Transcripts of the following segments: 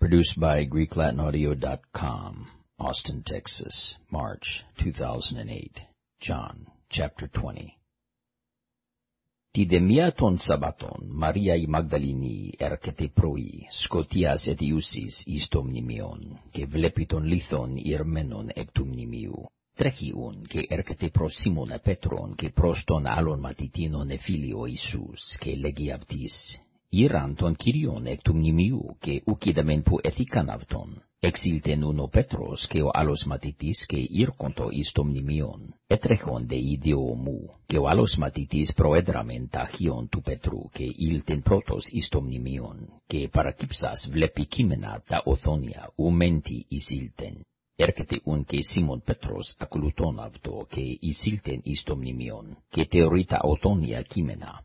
Produced by GreekLatinAudio.com, Austin, Texas, March 2008. John, chapter 20 ήραν τον κυριόν εκ του μνημείου και ουκίδαμεν που εθήκαν αυτόν. Εξήλτε νουν ο Πέτρος και ο άλλος μαθητής και ήρκοντο εις το μνημείον, έτρεχον δε και ο άλλος μαθητής προέδραμεν ταχύον του Πέτρου και ήλτεν πρώτος εις το και παρακύψας βλέπει κείμενα τα οθόνια, ουμέντι εισήλτεν. Έρχεται ουν και Σίμων Πέτρος ακολουθών αυτό και εισήλτεν εις και θεωρεί οθόνια κείμενα.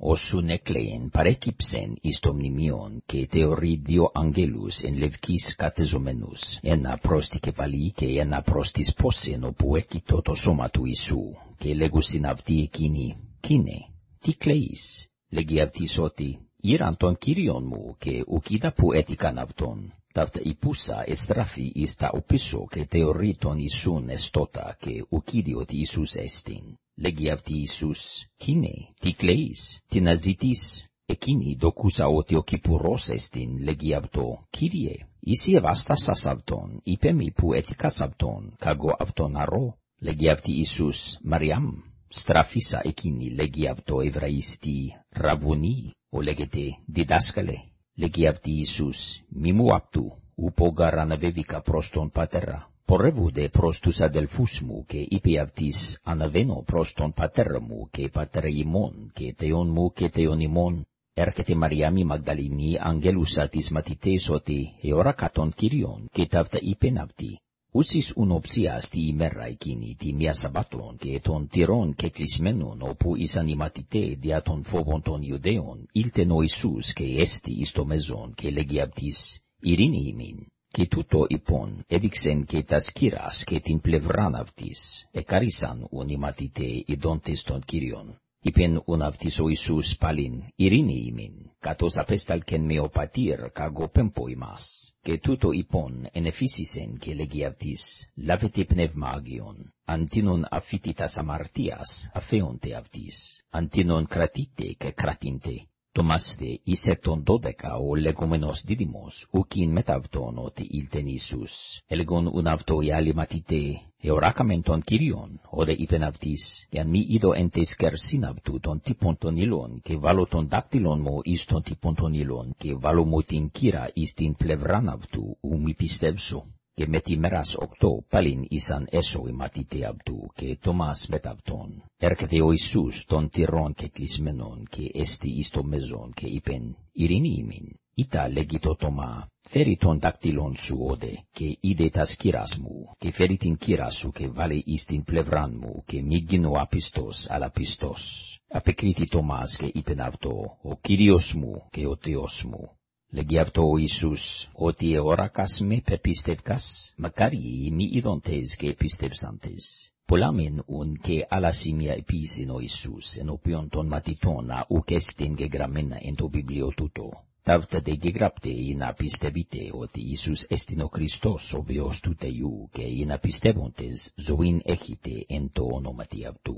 όσουν εκλέεν παρέκυψεν εις και θεωρεί δύο αγγέλους εν λευκείς καθεζομένους, ένα προς τη κεφαλή και ένα προς της πόσεν όπου έκυτο το σώμα του Ιησού, και λέγουσιν αυτοί εκείνοι, «Κίνε, τι κλαίεις» λέγει αυτοίς ότι, «Ήραν τον Κύριον μου και ουκίδα που έτηκαν αυτόν». Ταυτα υπούσα εστράφει εις τα και λέγει αυτή Ιησούς, τι είναι, τι κλαίεις, τι να ζητείς. Εκείνη δοκούσα ότι ο Κυπουρός εστίν, λέγει αυτό, Κύριε, είσαι ευάστασας αυτόν, είπε μη που έθηκας αυτόν, καγώ αυτόν αρώ, λέγει αυτή Ιησούς, Μαριάμ, στραφίσα εκείνη, λέγει αυτό Εβραϊστή, Ραβουνί, ο λέγεται, διδάσκαλε, λέγει αυτή Ιησούς, μη μου αυτού, ούπογα ραναβεύηκα προς τον πατέρα. Πορεύονται προς τους αδελφούς μου και είπε αυτής, αναβαίνω προς τον πατέρα μου και πατέρα ημών και θεόν μου και θεόν ημών. Έρχεται Μαριάμι Μαγδαληνή, αγγέλουσα τις μαθητές ότι εωρακά των Κυρίων και ταύτα είπεν αυτοί. Ούσις ουνοψίας τη ημέρα εκείνη, τη μία Σαββάτων και των τυρών και κλεισμένων όπου ήσαν οι μαθητέ διά των φόβων των Ιουδαίων, ήλτεν ο Ιησούς και έστει εις το μεζόν και λέγει αυτής, ειρήνη ημίν anaveno proston patermu, que paterimon, que teonmu, que teonimon, ercete Mariami Magdalini angelus satis matite soti, eoracaton Kyrion, que tavta ipenavti. Usis unopsias ti imerrai kini ti mia sabaton, que ton tiron ceclis menon opu isanimatite diaton fovonton judeon, ilte noisus que esti istomezon, que legiabtis irini imin che tuto ipon, evixen το μαστε είσαι δώδεκα ο λεγόμενος δίδυμος, ουκίν μετά αυτόν ότι Ιησούς. Έλεγον ουν αυτό οι τον Κύριον, όδε είπεν μη είδω εν τες κερσίν αυτού τον τύπον και βάλω τον δάκτυλον μου εις τον τύπον και βάλω την κύρα εις την πλευράν eoracamenton Kyrion, ode ipenavtis, ean mi ido entes kersinavtu ton tiponton ilon, que valoton dactilon mo iston tiponton ilon, que valo motin kira istin plevranavtu, umi pistevso que meti meras octo palin isan eso imatite abdu, que Tomas metavton, ercete o Isus ton tiron cetlis menon, que esti isto mezon, que ipen irinimin, ita legito Toma, feriton dactilon su ode, que idetas kirasmu, que feritin kirasu, que vale istin plevranmu, que migino apistos al apistos. Apecriti Tomas, que ipen avto, o Kyriosmu, que o Teosmu, Legiavto Isus, oti oracas me pepistevcas, macari mi idontes que epistevsantes. Polamen un que alasimia episino Isus, en opionton matitona ucestin gegramena ento biblio tuto. Tavta de gegrapte in apistevite oti Isus estino Christos obios tute iu, que in apistevontes zoin echite ento onomatiavtu.